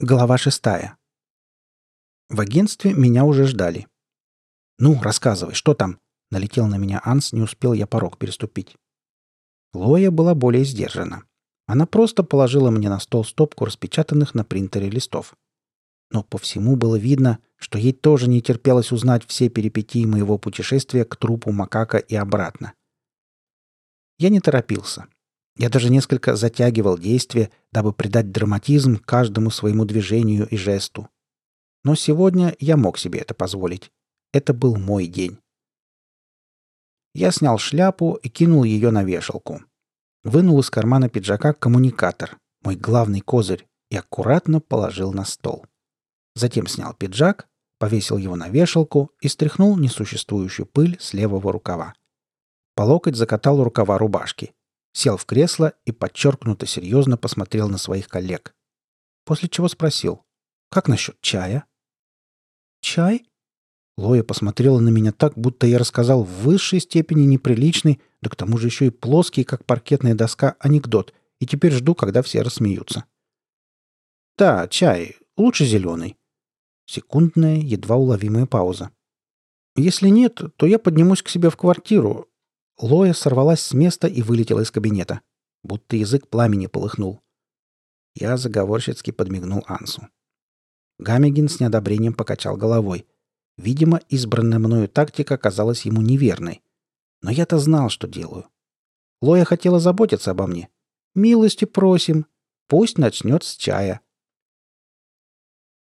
Глава шестая. В агентстве меня уже ждали. «Ну, рассказывай, что там?» — налетел на меня Анс, не успел я порог переступить. Лоя была более сдержана. Она просто положила мне на стол стопку распечатанных на принтере листов. Но по всему было видно, что ей тоже не терпелось узнать все перипетии моего путешествия к трупу макака и обратно. Я не торопился. Я даже несколько затягивал действие, дабы придать драматизм каждому своему движению и жесту. Но сегодня я мог себе это позволить. Это был мой день. Я снял шляпу и кинул ее на вешалку. Вынул из кармана пиджака коммуникатор, мой главный козырь, и аккуратно положил на стол. Затем снял пиджак, повесил его на вешалку и стряхнул несуществующую пыль с левого рукава. По локоть закатал рукава рубашки сел в кресло и подчеркнуто серьезно посмотрел на своих коллег. После чего спросил, «Как насчет чая?» «Чай?» Лоя посмотрела на меня так, будто я рассказал в высшей степени неприличный, да к тому же еще и плоский, как паркетная доска, анекдот, и теперь жду, когда все рассмеются. «Да, чай. Лучше зеленый». Секундная, едва уловимая пауза. «Если нет, то я поднимусь к себе в квартиру, Лоя сорвалась с места и вылетела из кабинета. Будто язык пламени полыхнул. Я заговорщицки подмигнул Ансу. Гамегин с неодобрением покачал головой. Видимо, избранная мною тактика казалась ему неверной. Но я-то знал, что делаю. Лоя хотела заботиться обо мне. «Милости просим. Пусть начнет с чая».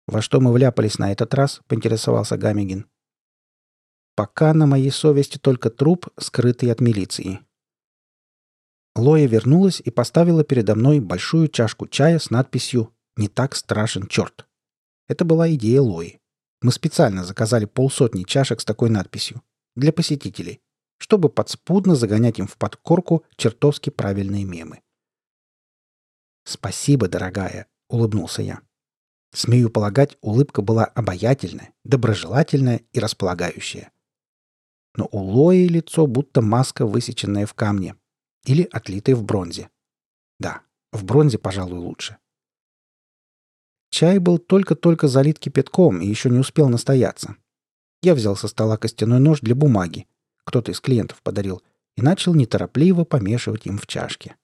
«Во что мы вляпались на этот раз?» — поинтересовался Гамегин. Пока на моей совести только труп, скрытый от милиции. Лоя вернулась и поставила передо мной большую чашку чая с надписью «Не так страшен черт». Это была идея Лои. Мы специально заказали полсотни чашек с такой надписью. Для посетителей. Чтобы подспудно загонять им в подкорку чертовски правильные мемы. «Спасибо, дорогая», — улыбнулся я. Смею полагать, улыбка была обаятельная, доброжелательная и располагающая но у Лои лицо будто маска, высеченная в камне. Или отлитая в бронзе. Да, в бронзе, пожалуй, лучше. Чай был только-только залит кипятком и еще не успел настояться. Я взял со стола костяной нож для бумаги. Кто-то из клиентов подарил. И начал неторопливо помешивать им в чашке.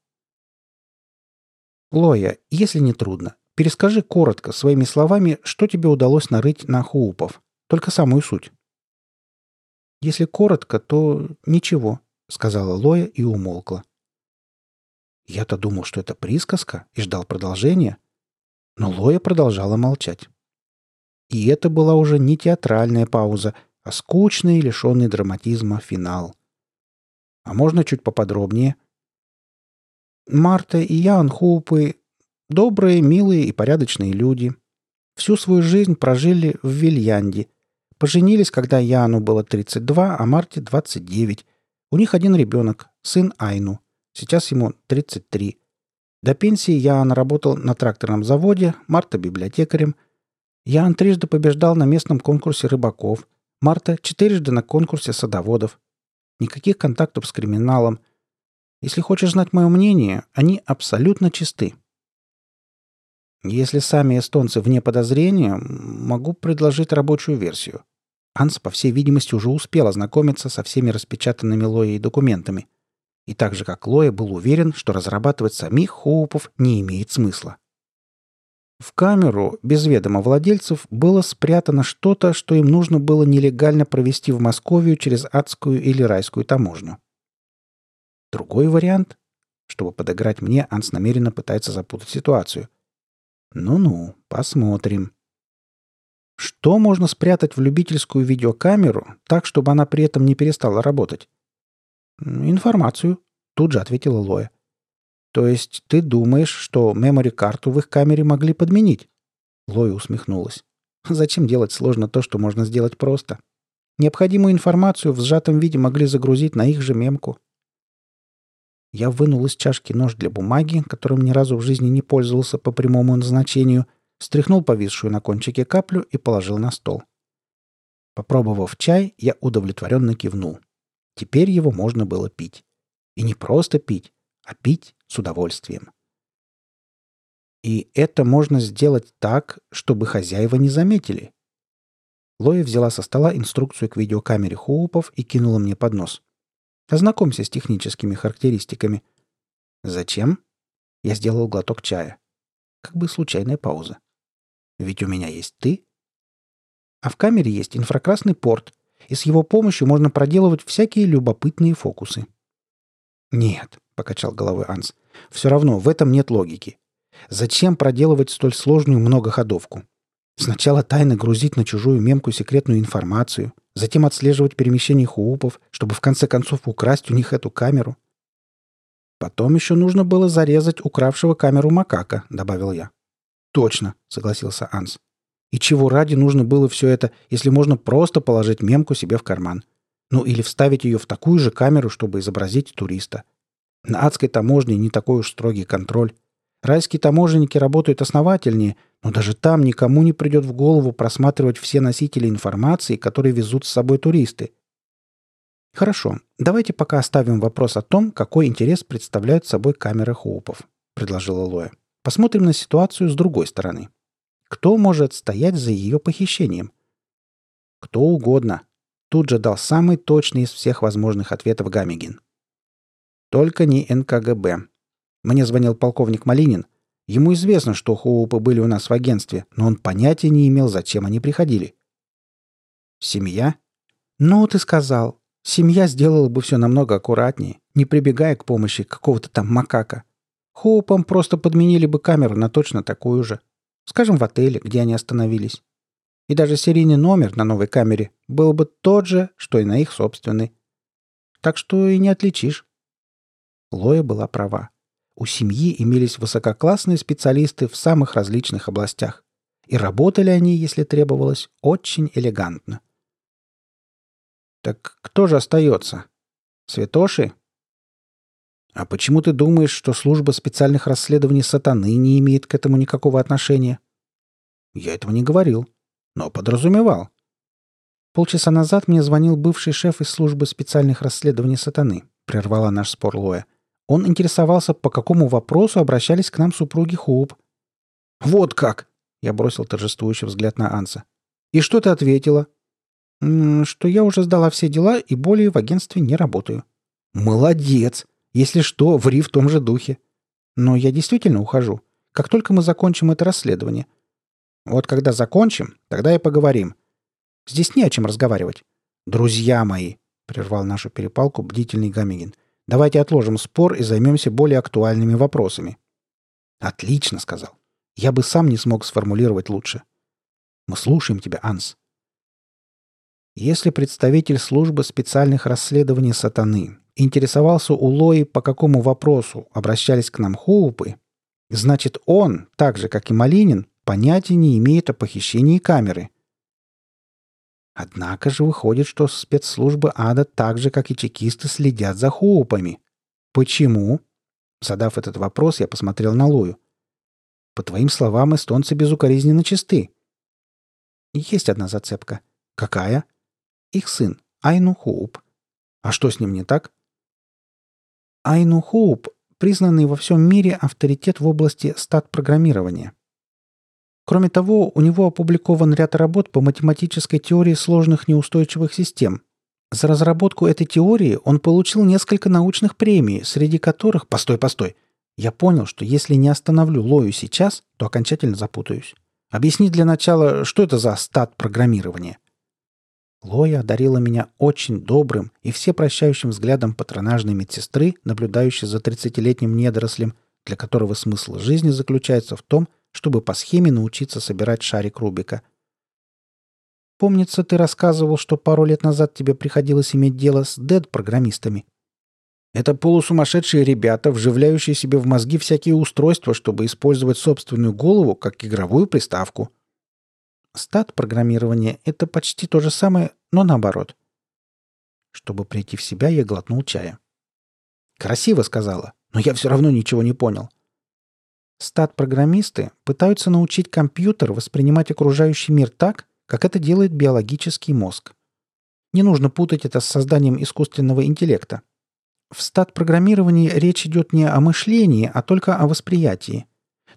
«Лоя, если не трудно, перескажи коротко, своими словами, что тебе удалось нарыть на хуупов. Только самую суть». Если коротко, то ничего, сказала Лоя и умолкла. Я-то думал, что это присказка, и ждал продолжения. Но Лоя продолжала молчать. И это была уже не театральная пауза, а скучный, лишенный драматизма финал. А можно чуть поподробнее? Марта и Ян Хупы — добрые, милые и порядочные люди. Всю свою жизнь прожили в Вильянде — Поженились, когда Яну было 32, а Марте 29. У них один ребенок, сын Айну. Сейчас ему 33. До пенсии Ян работал на тракторном заводе, Марта – библиотекарем. Ян трижды побеждал на местном конкурсе рыбаков, Марта – четырежды на конкурсе садоводов. Никаких контактов с криминалом. Если хочешь знать мое мнение, они абсолютно чисты. Если сами эстонцы вне подозрения, могу предложить рабочую версию. Анс, по всей видимости, уже успел ознакомиться со всеми распечатанными Лоей документами. И так же, как Лоя был уверен, что разрабатывать самих Хоупов не имеет смысла. В камеру, без ведома владельцев, было спрятано что-то, что им нужно было нелегально провести в Московию через адскую или райскую таможню. Другой вариант? Чтобы подыграть мне, Анс намеренно пытается запутать ситуацию. Ну-ну, посмотрим. Что можно спрятать в любительскую видеокамеру так, чтобы она при этом не перестала работать? Информацию, тут же ответила Лоя. То есть ты думаешь, что мемори-карту в их камере могли подменить? Лоя усмехнулась. Зачем делать сложно то, что можно сделать просто? Необходимую информацию в сжатом виде могли загрузить на их же мемку. Я вынул из чашки нож для бумаги, которым ни разу в жизни не пользовался по прямому назначению – стряхнул повисшую на кончике каплю и положил на стол. Попробовав чай, я удовлетворенно кивнул. Теперь его можно было пить. И не просто пить, а пить с удовольствием. И это можно сделать так, чтобы хозяева не заметили. Лоя взяла со стола инструкцию к видеокамере Хоупов и кинула мне под нос. Ознакомься с техническими характеристиками. Зачем? Я сделал глоток чая. Как бы случайная пауза. Ведь у меня есть ты. А в камере есть инфракрасный порт, и с его помощью можно проделывать всякие любопытные фокусы. «Нет», — покачал головой Анс, — «все равно в этом нет логики. Зачем проделывать столь сложную многоходовку? Сначала тайно грузить на чужую мемку секретную информацию, затем отслеживать перемещение хуупов, чтобы в конце концов украсть у них эту камеру. Потом еще нужно было зарезать укравшего камеру макака, добавил я. Точно, согласился Анс. И чего ради нужно было все это, если можно просто положить мемку себе в карман? Ну или вставить ее в такую же камеру, чтобы изобразить туриста. На адской таможне не такой уж строгий контроль. Райские таможенники работают основательнее, но даже там никому не придет в голову просматривать все носители информации, которые везут с собой туристы. Хорошо, давайте пока оставим вопрос о том, какой интерес представляют собой камеры Хоупов, предложила Лоя. Посмотрим на ситуацию с другой стороны. Кто может стоять за ее похищением? Кто угодно. Тут же дал самый точный из всех возможных ответов Гамигин. Только не НКГБ. Мне звонил полковник Малинин. Ему известно, что Хоупы были у нас в агентстве, но он понятия не имел, зачем они приходили. Семья? Ну, ты сказал. Семья сделала бы все намного аккуратнее, не прибегая к помощи какого-то там макака. Хоупам просто подменили бы камеру на точно такую же. Скажем, в отеле, где они остановились. И даже серийный номер на новой камере был бы тот же, что и на их собственной. Так что и не отличишь. Лоя была права. У семьи имелись высококлассные специалисты в самых различных областях. И работали они, если требовалось, очень элегантно. «Так кто же остается? Святоши?» «А почему ты думаешь, что служба специальных расследований сатаны не имеет к этому никакого отношения?» «Я этого не говорил, но подразумевал. Полчаса назад мне звонил бывший шеф из службы специальных расследований сатаны», — прервала наш спор Лоя. Он интересовался, по какому вопросу обращались к нам супруги Хоуп. «Вот как!» — я бросил торжествующий взгляд на Анса. «И что ты ответила?» «Что я уже сдала все дела и более в агентстве не работаю». «Молодец! Если что, ври в том же духе. Но я действительно ухожу. Как только мы закончим это расследование. Вот когда закончим, тогда и поговорим. Здесь не о чем разговаривать. Друзья мои, — прервал нашу перепалку бдительный Гамигин. Давайте отложим спор и займемся более актуальными вопросами». «Отлично», — сказал. «Я бы сам не смог сформулировать лучше». «Мы слушаем тебя, Анс». Если представитель службы специальных расследований сатаны интересовался у Лои, по какому вопросу обращались к нам Хоупы, значит он, так же, как и Малинин, понятия не имеет о похищении камеры. Однако же выходит, что спецслужбы ада так же, как и чекисты, следят за хоупами. Почему? Задав этот вопрос, я посмотрел на Лою. По твоим словам, эстонцы безукоризненно чисты. Есть одна зацепка. Какая? Их сын, Айну Хоуп. А что с ним не так? Айну Хоуп – признанный во всем мире авторитет в области стат-программирования – Кроме того, у него опубликован ряд работ по математической теории сложных неустойчивых систем. За разработку этой теории он получил несколько научных премий, среди которых... Постой, постой. Я понял, что если не остановлю Лою сейчас, то окончательно запутаюсь. Объясни для начала, что это за стат программирования. Лоя одарила меня очень добрым и всепрощающим взглядом патронажной медсестры, наблюдающей за 30-летним недорослем, для которого смысл жизни заключается в том, чтобы по схеме научиться собирать шарик Рубика. Помнится, ты рассказывал, что пару лет назад тебе приходилось иметь дело с дед-программистами. Это полусумасшедшие ребята, вживляющие себе в мозги всякие устройства, чтобы использовать собственную голову как игровую приставку. Стат-программирование — это почти то же самое, но наоборот. Чтобы прийти в себя, я глотнул чая. «Красиво», — сказала, — «но я все равно ничего не понял. Стат-программисты пытаются научить компьютер воспринимать окружающий мир так, как это делает биологический мозг. Не нужно путать это с созданием искусственного интеллекта. В стат-программировании речь идет не о мышлении, а только о восприятии.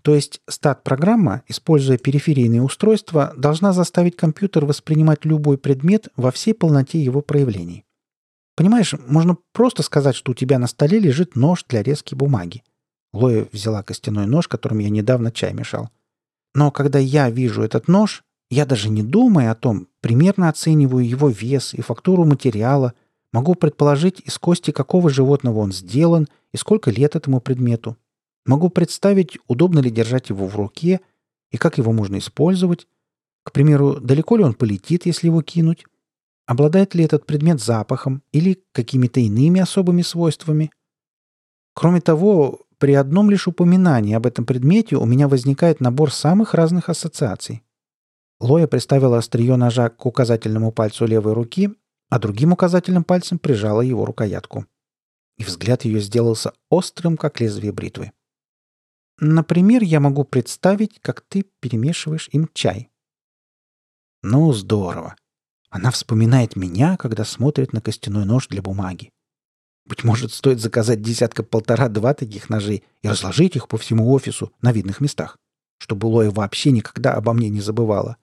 То есть стат-программа, используя периферийные устройства, должна заставить компьютер воспринимать любой предмет во всей полноте его проявлений. Понимаешь, можно просто сказать, что у тебя на столе лежит нож для резки бумаги. Лоя взяла костяной нож, которым я недавно чай мешал. Но когда я вижу этот нож, я даже не думая о том, примерно оцениваю его вес и фактуру материала, могу предположить, из кости какого животного он сделан и сколько лет этому предмету. Могу представить, удобно ли держать его в руке и как его можно использовать. К примеру, далеко ли он полетит, если его кинуть? Обладает ли этот предмет запахом или какими-то иными особыми свойствами? Кроме того, при одном лишь упоминании об этом предмете у меня возникает набор самых разных ассоциаций. Лоя приставила острие ножа к указательному пальцу левой руки, а другим указательным пальцем прижала его рукоятку. И взгляд ее сделался острым, как лезвие бритвы. Например, я могу представить, как ты перемешиваешь им чай. Ну, здорово. Она вспоминает меня, когда смотрит на костяной нож для бумаги. Быть может, стоит заказать десятка-полтора-два таких ножей и разложить их по всему офису на видных местах, чтобы Лоя вообще никогда обо мне не забывала.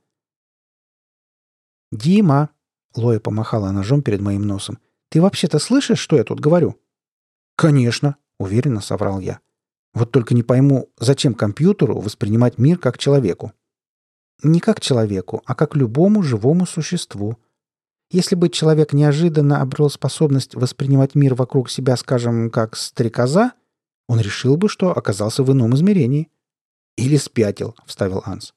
«Дима!» — Лоя помахала ножом перед моим носом. «Ты вообще-то слышишь, что я тут говорю?» «Конечно!» — уверенно соврал я. Вот только не пойму, зачем компьютеру воспринимать мир как человеку? Не как человеку, а как любому живому существу. Если бы человек неожиданно обрел способность воспринимать мир вокруг себя, скажем, как стрекоза, он решил бы, что оказался в ином измерении. «Или спятил», — вставил Анс.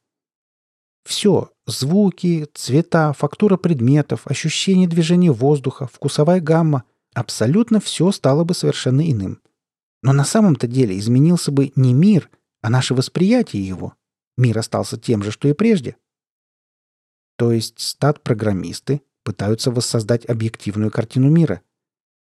Все — звуки, цвета, фактура предметов, ощущение движения воздуха, вкусовая гамма — абсолютно все стало бы совершенно иным. Но на самом-то деле изменился бы не мир, а наше восприятие его. Мир остался тем же, что и прежде. То есть стат-программисты пытаются воссоздать объективную картину мира.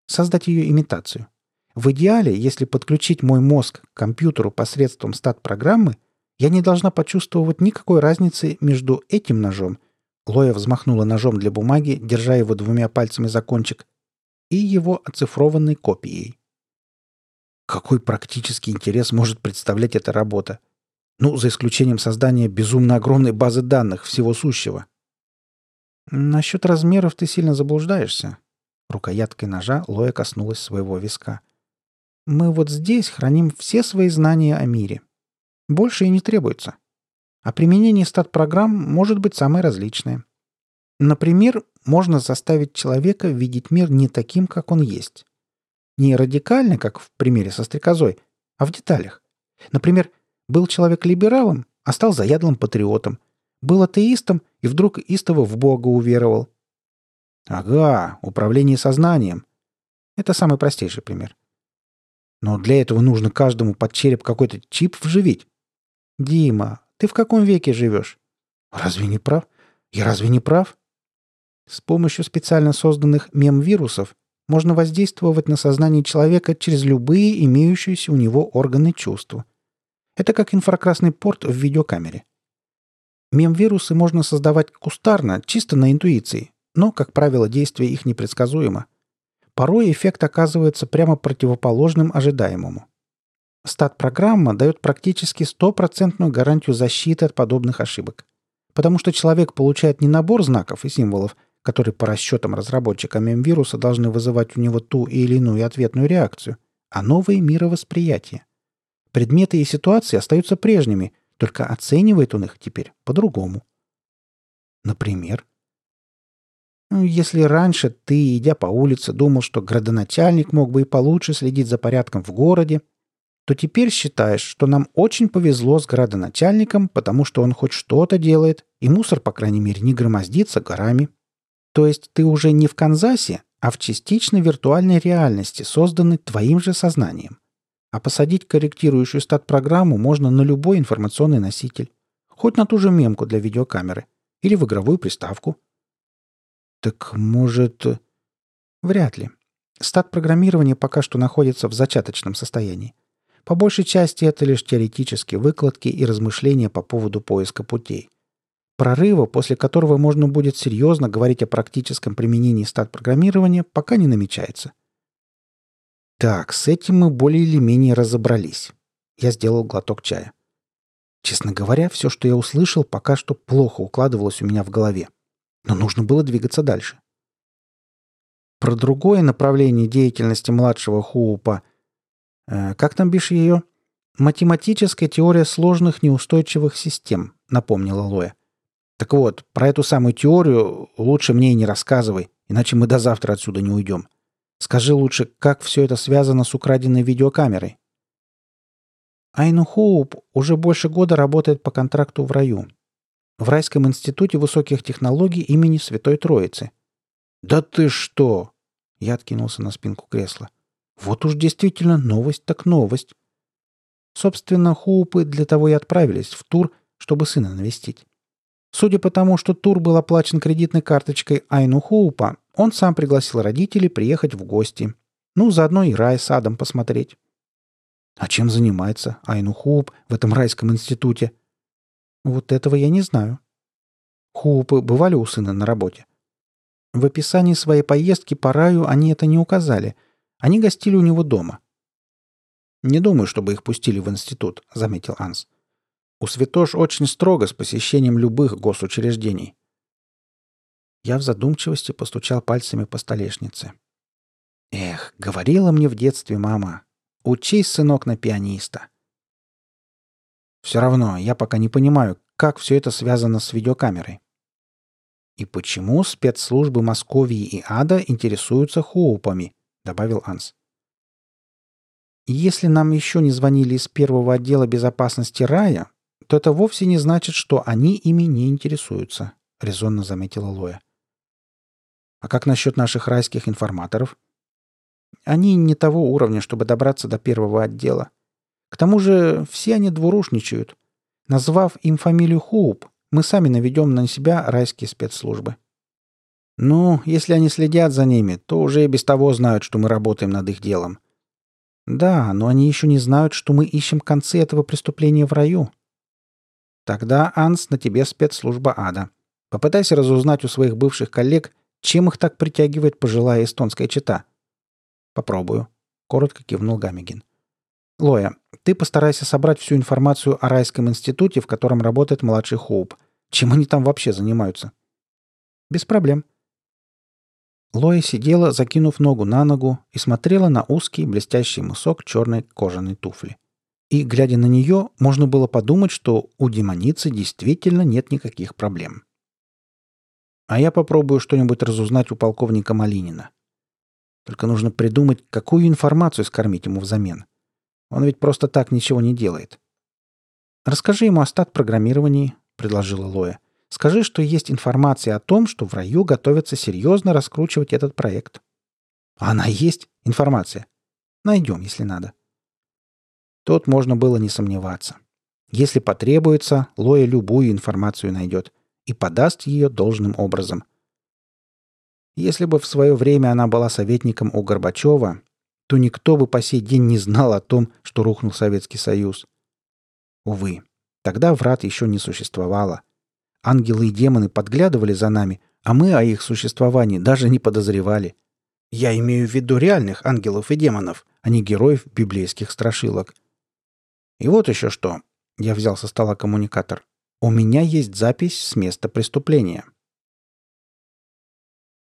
Создать ее имитацию. В идеале, если подключить мой мозг к компьютеру посредством стат-программы, я не должна почувствовать никакой разницы между этим ножом Лоя взмахнула ножом для бумаги, держа его двумя пальцами за кончик, и его оцифрованной копией. Какой практический интерес может представлять эта работа? Ну, за исключением создания безумно огромной базы данных всего сущего. Насчет размеров ты сильно заблуждаешься. Рукояткой ножа Лоя коснулась своего виска. Мы вот здесь храним все свои знания о мире. Больше и не требуется. А применение стат-программ может быть самое различное. Например, можно заставить человека видеть мир не таким, как он есть. Не радикально, как в примере со стрекозой, а в деталях. Например, был человек либералом, а стал заядлым патриотом. Был атеистом и вдруг истово в Бога уверовал. Ага, управление сознанием. Это самый простейший пример. Но для этого нужно каждому под череп какой-то чип вживить. Дима, ты в каком веке живешь? Разве не прав? Я разве не прав? С помощью специально созданных мем-вирусов можно воздействовать на сознание человека через любые имеющиеся у него органы чувства. Это как инфракрасный порт в видеокамере. Мем-вирусы можно создавать кустарно, чисто на интуиции, но, как правило, действие их непредсказуемо. Порой эффект оказывается прямо противоположным ожидаемому. Стат-программа дает практически стопроцентную гарантию защиты от подобных ошибок. Потому что человек получает не набор знаков и символов, которые по расчетам разработчика мемвируса должны вызывать у него ту или иную ответную реакцию, а новые мировосприятия. Предметы и ситуации остаются прежними, только оценивает он их теперь по-другому. Например, ну, если раньше ты, идя по улице, думал, что градоначальник мог бы и получше следить за порядком в городе, то теперь считаешь, что нам очень повезло с градоначальником, потому что он хоть что-то делает, и мусор, по крайней мере, не громоздится горами. То есть ты уже не в Канзасе, а в частично виртуальной реальности, созданной твоим же сознанием. А посадить корректирующую стат-программу можно на любой информационный носитель. Хоть на ту же мемку для видеокамеры. Или в игровую приставку. Так может... Вряд ли. Стат-программирование пока что находится в зачаточном состоянии. По большей части это лишь теоретические выкладки и размышления по поводу поиска путей. Прорыва, после которого можно будет серьезно говорить о практическом применении стат-программирования, пока не намечается. Так, с этим мы более или менее разобрались. Я сделал глоток чая. Честно говоря, все, что я услышал, пока что плохо укладывалось у меня в голове. Но нужно было двигаться дальше. Про другое направление деятельности младшего Хуупа. Э, как там бишь ее? Математическая теория сложных неустойчивых систем, напомнила Лоя. Так вот, про эту самую теорию лучше мне и не рассказывай, иначе мы до завтра отсюда не уйдем. Скажи лучше, как все это связано с украденной видеокамерой. Айну Хоуп уже больше года работает по контракту в раю. В Райском институте высоких технологий имени Святой Троицы. «Да ты что!» Я откинулся на спинку кресла. «Вот уж действительно новость так новость». Собственно, Хоупы для того и отправились в тур, чтобы сына навестить. Судя по тому, что тур был оплачен кредитной карточкой Айну Хоупа, он сам пригласил родителей приехать в гости. Ну, заодно и рай с адом посмотреть. А чем занимается Айну Хоуп в этом райском институте? Вот этого я не знаю. Хоупы бывали у сына на работе? В описании своей поездки по раю они это не указали. Они гостили у него дома. «Не думаю, чтобы их пустили в институт», — заметил Анс. У Святош очень строго с посещением любых госучреждений. Я в задумчивости постучал пальцами по столешнице. Эх, говорила мне в детстве мама, учись, сынок, на пианиста. Все равно, я пока не понимаю, как все это связано с видеокамерой. И почему спецслужбы Московии и Ада интересуются хоупами, добавил Анс. Если нам еще не звонили из первого отдела безопасности рая, то это вовсе не значит, что они ими не интересуются», — резонно заметила Лоя. «А как насчет наших райских информаторов?» «Они не того уровня, чтобы добраться до первого отдела. К тому же все они двурушничают. Назвав им фамилию Хоуп, мы сами наведем на себя райские спецслужбы». «Ну, если они следят за ними, то уже и без того знают, что мы работаем над их делом», «Да, но они еще не знают, что мы ищем концы этого преступления в раю», Тогда, Анс, на тебе спецслужба ада. Попытайся разузнать у своих бывших коллег, чем их так притягивает пожилая эстонская чита. Попробую. Коротко кивнул Гамигин. Лоя, ты постарайся собрать всю информацию о райском институте, в котором работает младший Хоуп. Чем они там вообще занимаются? Без проблем. Лоя сидела, закинув ногу на ногу, и смотрела на узкий блестящий мысок черной кожаной туфли. И, глядя на нее, можно было подумать, что у демоницы действительно нет никаких проблем. А я попробую что-нибудь разузнать у полковника Малинина. Только нужно придумать, какую информацию скормить ему взамен. Он ведь просто так ничего не делает. «Расскажи ему о стат-программировании», — предложила Лоя. «Скажи, что есть информация о том, что в раю готовятся серьезно раскручивать этот проект». «А она есть? Информация?» «Найдем, если надо». Тут можно было не сомневаться. Если потребуется, Лоя любую информацию найдет и подаст ее должным образом. Если бы в свое время она была советником у Горбачева, то никто бы по сей день не знал о том, что рухнул Советский Союз. Увы, тогда врат еще не существовало. Ангелы и демоны подглядывали за нами, а мы о их существовании даже не подозревали. Я имею в виду реальных ангелов и демонов, а не героев библейских страшилок – и вот еще что. Я взял со стола коммуникатор. У меня есть запись с места преступления.